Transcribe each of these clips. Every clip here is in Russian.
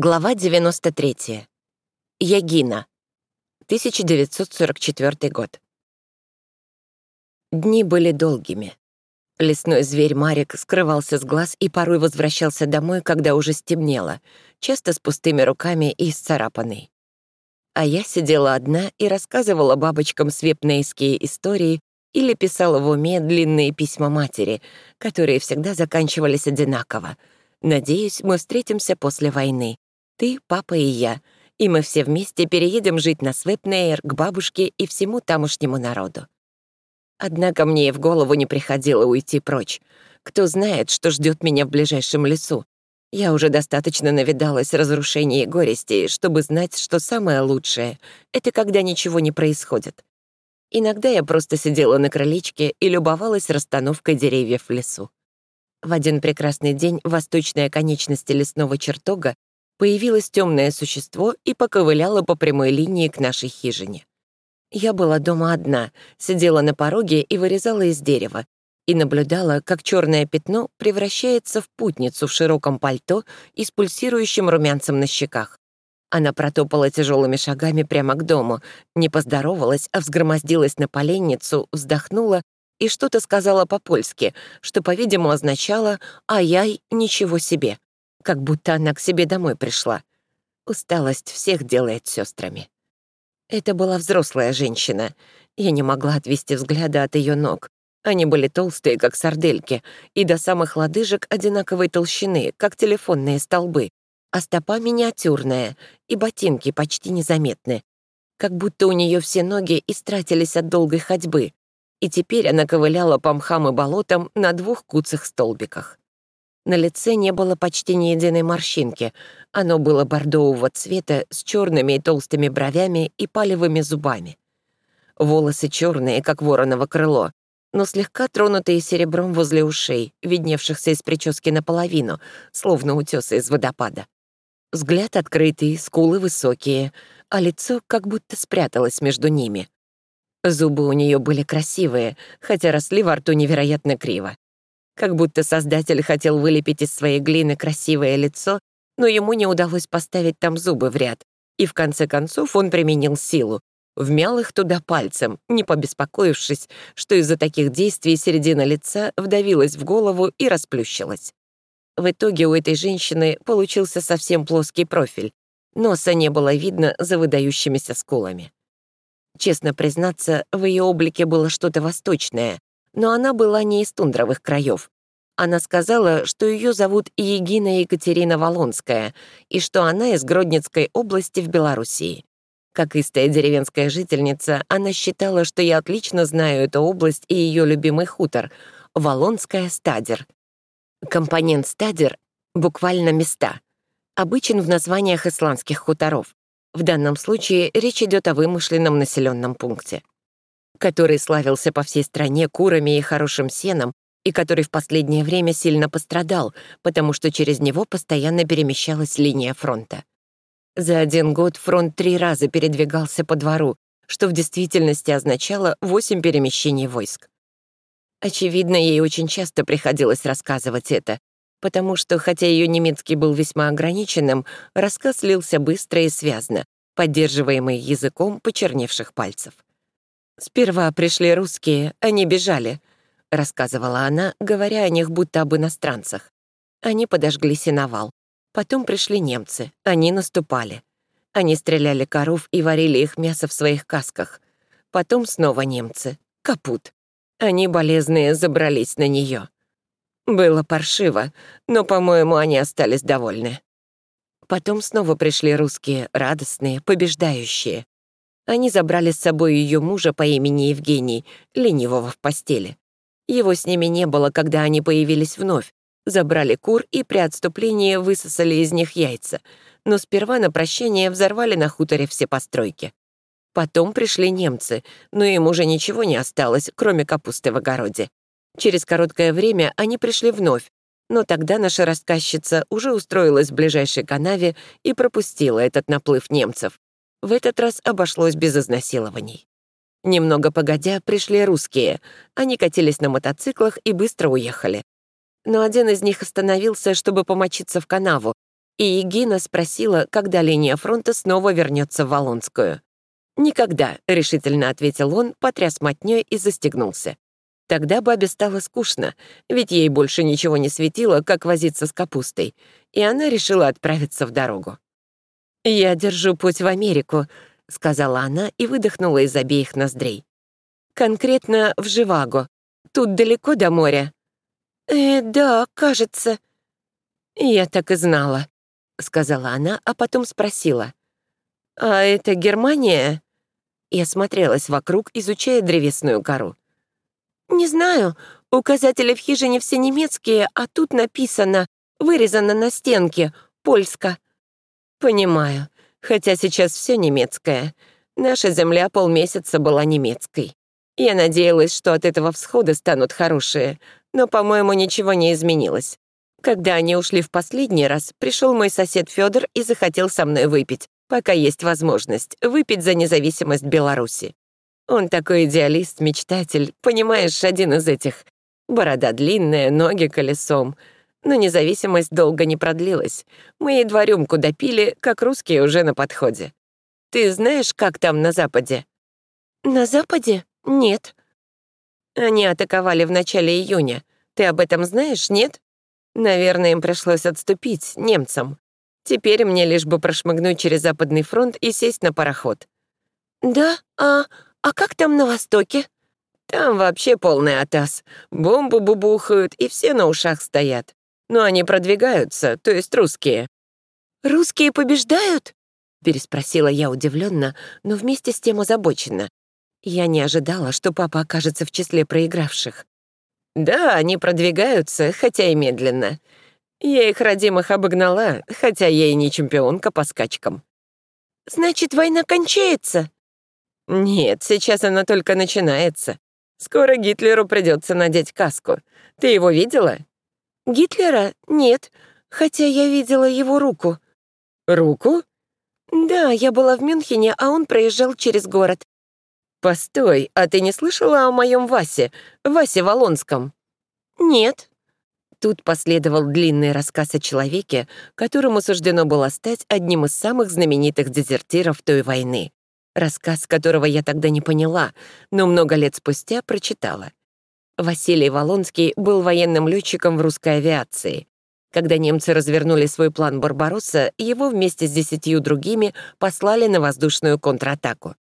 Глава 93. Ягина. 1944 год. Дни были долгими. Лесной зверь Марик скрывался с глаз и порой возвращался домой, когда уже стемнело, часто с пустыми руками и исцарапанный. А я сидела одна и рассказывала бабочкам свепнейские истории или писала в уме длинные письма матери, которые всегда заканчивались одинаково. «Надеюсь, мы встретимся после войны. Ты, папа и я. И мы все вместе переедем жить на Свепнейр к бабушке и всему тамошнему народу». Однако мне и в голову не приходило уйти прочь. Кто знает, что ждет меня в ближайшем лесу. Я уже достаточно навидалась разрушений и горестей, чтобы знать, что самое лучшее — это когда ничего не происходит. Иногда я просто сидела на крылечке и любовалась расстановкой деревьев в лесу. В один прекрасный день в восточной оконечности лесного чертога появилось темное существо и поковыляло по прямой линии к нашей хижине. Я была дома одна, сидела на пороге и вырезала из дерева, и наблюдала, как черное пятно превращается в путницу в широком пальто и с пульсирующим румянцем на щеках. Она протопала тяжелыми шагами прямо к дому, не поздоровалась, а взгромоздилась на поленницу, вздохнула и что-то сказала по-польски, что, по-видимому, означало «ай-яй, ничего себе», как будто она к себе домой пришла. Усталость всех делает сестрами. Это была взрослая женщина. Я не могла отвести взгляда от ее ног. Они были толстые, как сардельки, и до самых лодыжек одинаковой толщины, как телефонные столбы, а стопа миниатюрная, и ботинки почти незаметны. Как будто у нее все ноги истратились от долгой ходьбы, и теперь она ковыляла по мхам и болотам на двух куцах столбиках. На лице не было почти ни единой морщинки. Оно было бордового цвета с черными и толстыми бровями и палевыми зубами. Волосы черные, как вороново крыло, но слегка тронутые серебром возле ушей, видневшихся из прически наполовину, словно утесы из водопада. Взгляд открытый, скулы высокие, а лицо как будто спряталось между ними. Зубы у нее были красивые, хотя росли во рту невероятно криво. Как будто создатель хотел вылепить из своей глины красивое лицо, но ему не удалось поставить там зубы в ряд, и в конце концов он применил силу, вмял их туда пальцем, не побеспокоившись, что из-за таких действий середина лица вдавилась в голову и расплющилась. В итоге у этой женщины получился совсем плоский профиль. Носа не было видно за выдающимися скулами. Честно признаться, в ее облике было что-то восточное, но она была не из тундровых краев. Она сказала, что ее зовут Егина Екатерина Волонская и что она из Гродненской области в Белоруссии. Как истая деревенская жительница, она считала, что я отлично знаю эту область и ее любимый хутор — Волонская стадер, Компонент «стадер» — буквально «места», обычен в названиях исландских хуторов. В данном случае речь идет о вымышленном населенном пункте, который славился по всей стране курами и хорошим сеном, и который в последнее время сильно пострадал, потому что через него постоянно перемещалась линия фронта. За один год фронт три раза передвигался по двору, что в действительности означало восемь перемещений войск. Очевидно, ей очень часто приходилось рассказывать это, потому что, хотя ее немецкий был весьма ограниченным, рассказ лился быстро и связно, поддерживаемый языком почерневших пальцев. «Сперва пришли русские, они бежали», — рассказывала она, говоря о них будто об иностранцах. Они подожгли сеновал. Потом пришли немцы, они наступали. Они стреляли коров и варили их мясо в своих касках. Потом снова немцы. Капут. Они, болезные, забрались на нее. Было паршиво, но, по-моему, они остались довольны. Потом снова пришли русские, радостные, побеждающие. Они забрали с собой ее мужа по имени Евгений, ленивого в постели. Его с ними не было, когда они появились вновь. Забрали кур и при отступлении высосали из них яйца, но сперва на прощание взорвали на хуторе все постройки. Потом пришли немцы, но им уже ничего не осталось, кроме капусты в огороде. Через короткое время они пришли вновь, но тогда наша рассказчица уже устроилась в ближайшей канаве и пропустила этот наплыв немцев. В этот раз обошлось без изнасилований. Немного погодя, пришли русские. Они катились на мотоциклах и быстро уехали. Но один из них остановился, чтобы помочиться в канаву, и Егина спросила, когда линия фронта снова вернется в Волонскую. «Никогда», — решительно ответил он, потряс мотнёй и застегнулся. Тогда бабе стало скучно, ведь ей больше ничего не светило, как возиться с капустой, и она решила отправиться в дорогу. «Я держу путь в Америку», — сказала она и выдохнула из обеих ноздрей. «Конкретно в Живаго. Тут далеко до моря?» «Э, да, кажется». «Я так и знала», — сказала она, а потом спросила. «А это Германия?» и осмотрелась вокруг, изучая древесную кору. «Не знаю, указатели в хижине все немецкие, а тут написано, вырезано на стенке, польска». «Понимаю, хотя сейчас все немецкое. Наша земля полмесяца была немецкой. Я надеялась, что от этого всхода станут хорошие, но, по-моему, ничего не изменилось. Когда они ушли в последний раз, пришел мой сосед Федор и захотел со мной выпить пока есть возможность, выпить за независимость Беларуси. Он такой идеалист, мечтатель, понимаешь, один из этих. Борода длинная, ноги колесом. Но независимость долго не продлилась. Мы едва рюмку допили, как русские уже на подходе. Ты знаешь, как там на Западе? На Западе? Нет. Они атаковали в начале июня. Ты об этом знаешь, нет? Наверное, им пришлось отступить, немцам. Теперь мне лишь бы прошмыгнуть через Западный фронт и сесть на пароход. «Да? А, а как там на Востоке?» «Там вообще полный атас. Бомбы бубухают, и все на ушах стоят. Но они продвигаются, то есть русские». «Русские побеждают?» — переспросила я удивленно, но вместе с тем озабоченно. Я не ожидала, что папа окажется в числе проигравших. «Да, они продвигаются, хотя и медленно. Я их родимых обогнала, хотя я и не чемпионка по скачкам. Значит, война кончается? Нет, сейчас она только начинается. Скоро Гитлеру придется надеть каску. Ты его видела? Гитлера? Нет, хотя я видела его руку. Руку? Да, я была в Мюнхене, а он проезжал через город. Постой, а ты не слышала о моем Васе, Васе Волонском? Нет, Тут последовал длинный рассказ о человеке, которому суждено было стать одним из самых знаменитых дезертиров той войны. Рассказ, которого я тогда не поняла, но много лет спустя прочитала. Василий Волонский был военным летчиком в русской авиации. Когда немцы развернули свой план «Барбаросса», его вместе с десятью другими послали на воздушную контратаку.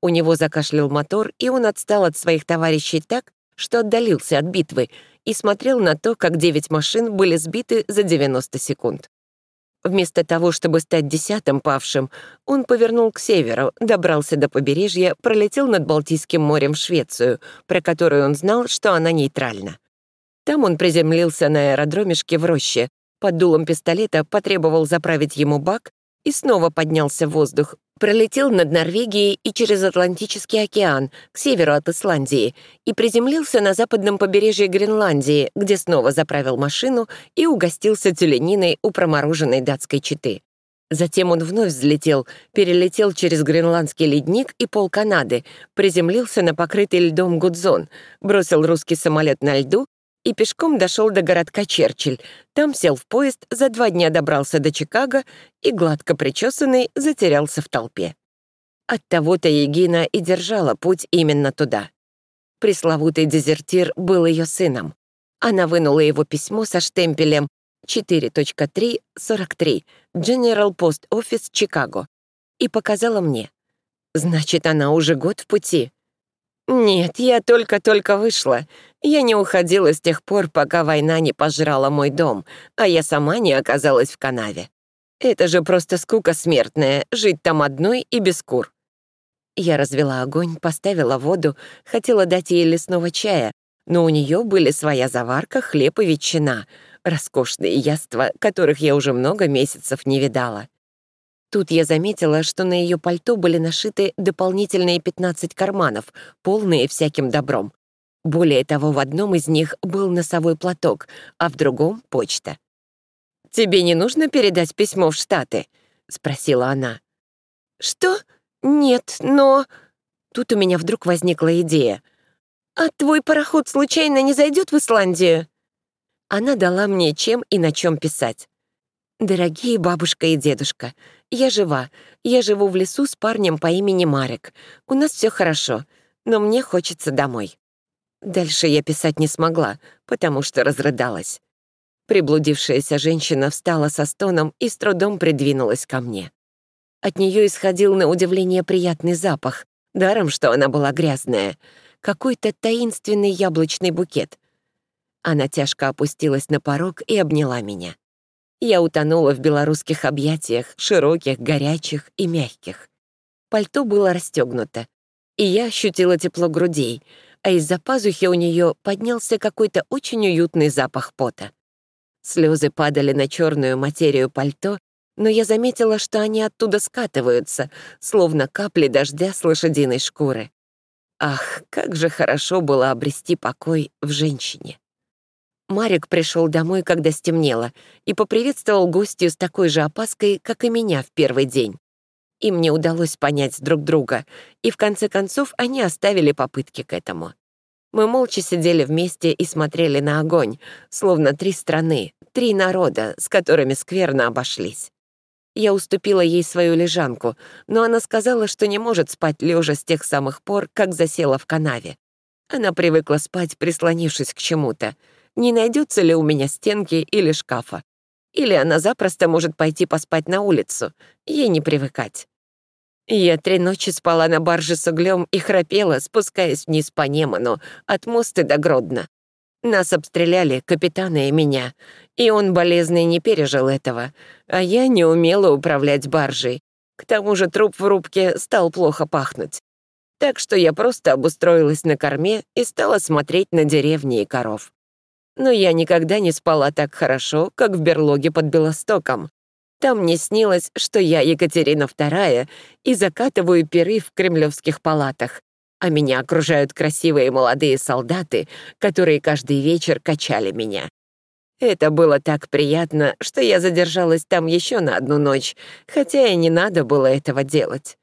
У него закашлял мотор, и он отстал от своих товарищей так, что отдалился от битвы и смотрел на то, как девять машин были сбиты за 90 секунд. Вместо того, чтобы стать десятым павшим, он повернул к северу, добрался до побережья, пролетел над Балтийским морем в Швецию, про которую он знал, что она нейтральна. Там он приземлился на аэродромишке в роще, под дулом пистолета потребовал заправить ему бак и снова поднялся в воздух, пролетел над Норвегией и через Атлантический океан, к северу от Исландии, и приземлился на западном побережье Гренландии, где снова заправил машину и угостился тюлениной у промороженной датской четы. Затем он вновь взлетел, перелетел через гренландский ледник и пол Канады, приземлился на покрытый льдом Гудзон, бросил русский самолет на льду и пешком дошел до городка Черчилль. Там сел в поезд, за два дня добрался до Чикаго и, гладко причесанный, затерялся в толпе. Оттого-то Егина и держала путь именно туда. Пресловутый дезертир был ее сыном. Она вынула его письмо со штемпелем 4.3.43 General Post Office, Чикаго и показала мне. Значит, она уже год в пути. «Нет, я только-только вышла. Я не уходила с тех пор, пока война не пожрала мой дом, а я сама не оказалась в канаве. Это же просто скука смертная, жить там одной и без кур». Я развела огонь, поставила воду, хотела дать ей лесного чая, но у нее были своя заварка, хлеб и ветчина, роскошные яства, которых я уже много месяцев не видала. Тут я заметила, что на ее пальто были нашиты дополнительные 15 карманов, полные всяким добром. Более того, в одном из них был носовой платок, а в другом — почта. «Тебе не нужно передать письмо в Штаты?» — спросила она. «Что? Нет, но...» Тут у меня вдруг возникла идея. «А твой пароход случайно не зайдет в Исландию?» Она дала мне чем и на чем писать. «Дорогие бабушка и дедушка, я жива. Я живу в лесу с парнем по имени Марек. У нас все хорошо, но мне хочется домой». Дальше я писать не смогла, потому что разрыдалась. Приблудившаяся женщина встала со стоном и с трудом придвинулась ко мне. От нее исходил на удивление приятный запах, даром, что она была грязная. Какой-то таинственный яблочный букет. Она тяжко опустилась на порог и обняла меня. Я утонула в белорусских объятиях, широких, горячих и мягких. Пальто было расстегнуто, и я ощутила тепло грудей, а из-за пазухи у нее поднялся какой-то очень уютный запах пота. Слезы падали на черную материю пальто, но я заметила, что они оттуда скатываются, словно капли дождя с лошадиной шкуры. Ах, как же хорошо было обрести покой в женщине. Марик пришел домой, когда стемнело, и поприветствовал гостью с такой же опаской, как и меня в первый день. Им не удалось понять друг друга, и в конце концов они оставили попытки к этому. Мы молча сидели вместе и смотрели на огонь, словно три страны, три народа, с которыми скверно обошлись. Я уступила ей свою лежанку, но она сказала, что не может спать лежа с тех самых пор, как засела в канаве. Она привыкла спать, прислонившись к чему-то. Не найдется ли у меня стенки или шкафа? Или она запросто может пойти поспать на улицу. Ей не привыкать. Я три ночи спала на барже с углем и храпела, спускаясь вниз по Неману, от моста до Гродно. Нас обстреляли, капитана и меня, и он болезный не пережил этого, а я не умела управлять баржей. К тому же труп в рубке стал плохо пахнуть. Так что я просто обустроилась на корме и стала смотреть на деревни и коров. Но я никогда не спала так хорошо, как в берлоге под Белостоком. Там мне снилось, что я Екатерина II и закатываю пиры в кремлевских палатах, а меня окружают красивые молодые солдаты, которые каждый вечер качали меня. Это было так приятно, что я задержалась там еще на одну ночь, хотя и не надо было этого делать.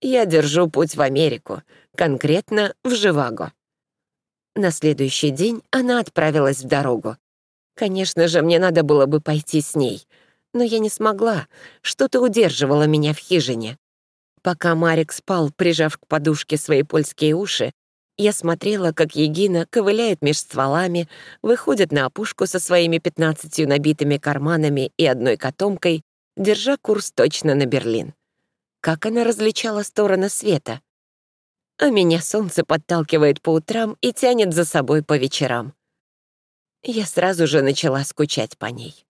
Я держу путь в Америку, конкретно в Живаго. На следующий день она отправилась в дорогу. Конечно же, мне надо было бы пойти с ней — но я не смогла. Что-то удерживало меня в хижине. Пока Марик спал, прижав к подушке свои польские уши, я смотрела, как Егина ковыляет меж стволами, выходит на опушку со своими пятнадцатью набитыми карманами и одной котомкой, держа курс точно на Берлин. Как она различала стороны света? А меня солнце подталкивает по утрам и тянет за собой по вечерам. Я сразу же начала скучать по ней.